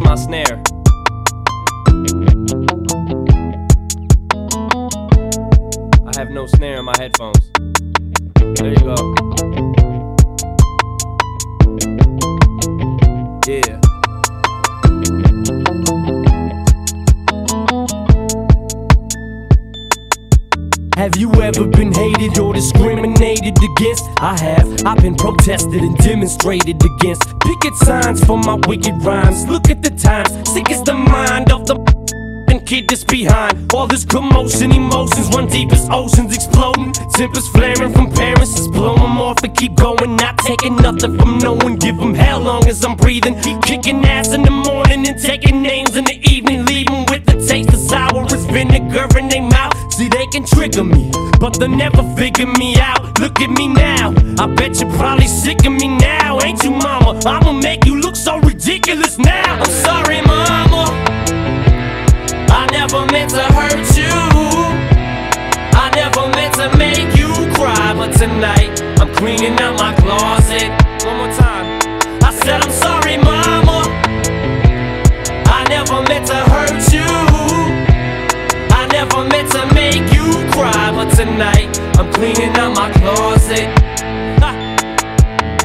my snare. I have no snare in my headphones. There you go. Yeah. Have you ever been hated or discriminated against? I have. I've been protested and demonstrated against. Picket signs for my wicked rhymes. Look at the times. Sick is the mind of the and kid that's behind all this commotion. Emotions run deep as oceans exploding. Tempers flaring from parents. Just blow them off and keep going. Not taking nothing from no one. Give them hell long as I'm breathing. Keep kicking ass in the morning and taking names they'll never figure me out. Look at me now. I bet you're probably sick of me now, ain't you, mama? I'ma make you look so ridiculous now. I'm sorry, mama. I never meant to hurt you. Tonight I'm cleaning out my closet.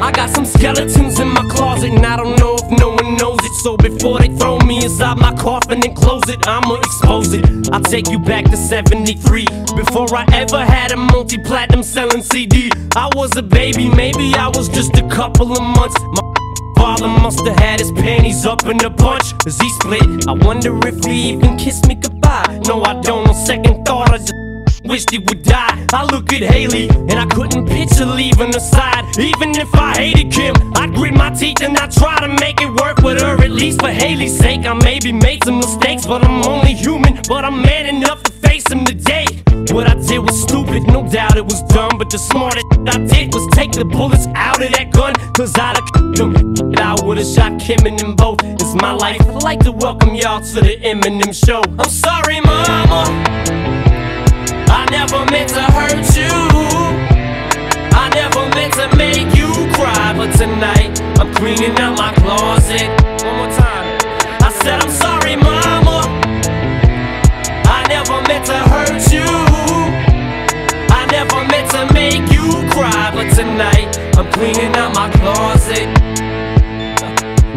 I got some skeletons in my closet, and I don't know if no one knows it. So before they throw me inside my coffin and close it, I'ma expose it. I'll take you back to 73. Before I ever had a multi platinum selling CD, I was a baby, maybe I was just a couple of months. My Father must have had his panties up in a bunch as he split. I wonder if he even kissed me goodbye. No, I don't. On second thought, I just wished he would die. I look at Hailie and I couldn't picture leaving her side. Even if I hated Kim, I'd grit my teeth and I'd try to make it work with her. At least for Hailie's sake, I maybe made some mistakes, but I'm only human. But I'm man enough to face them today. What I did was stupid, no doubt it was dumb. But the smartest I did was take the bullets out of that gun. Cause I'd have. I would've shot Kim and them both. It's my life. I'd like to welcome y'all to the Eminem show. I'm sorry, mama. I never meant to hurt you. I never meant to make you cry. But tonight, I'm cleaning out my closet. One more time. I said, I'm sorry, mama. I never meant to hurt you. I never meant to make you cry. But tonight, I'm cleaning out my closet.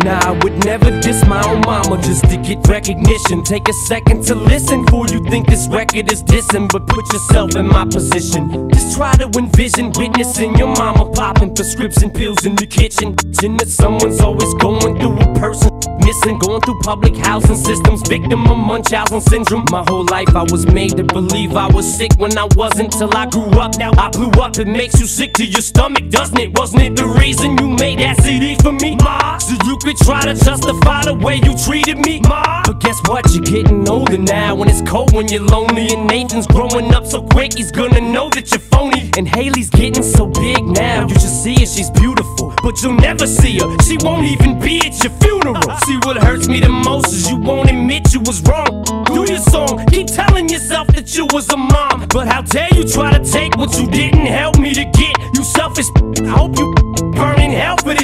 Nah, I would never diss my own mama just to get recognition. Take a second to listen before you think this record is dissing, but put yourself in my position. Just try to envision witnessing your mama popping prescription pills in the kitchen. Chin that someone's always going through a person missing, going through public housing systems, victim of Munchausen syndrome. My whole life I was made to believe I was sick when I wasn't till I grew up. Now I blew up, it makes you sick to your stomach, doesn't it? Wasn't it the reason you made that CD for me? Ma, so you could try to justify the way you treated me, Ma. But guess what? You're getting older now, and it's cold when you're lonely. And Nathan's growing up so quick, he's gonna know that you're phony. And Hailie's getting so big now, you should see her, she's beautiful. But you'll never see her, she won't even be at your funeral. See what hurts me the most is you won't admit you was wrong. Do your song, keep telling yourself that you was a mom. But how dare you try to take what you didn't help me to get? You selfish, I hope you burn in hell for this.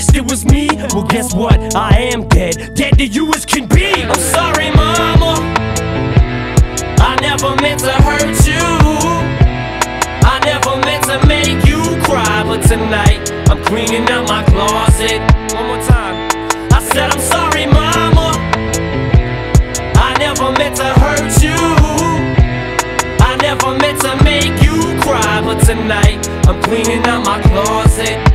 Wished it was me? Well, guess what? I am dead. Dead to you as can be. I'm sorry, mama. I never meant to hurt you. I never meant to make you cry. But tonight, I'm cleaning out my closet. One more time. I said, I'm sorry, mama. I never meant to hurt you. I never meant to make you cry. But tonight, I'm cleaning out my closet.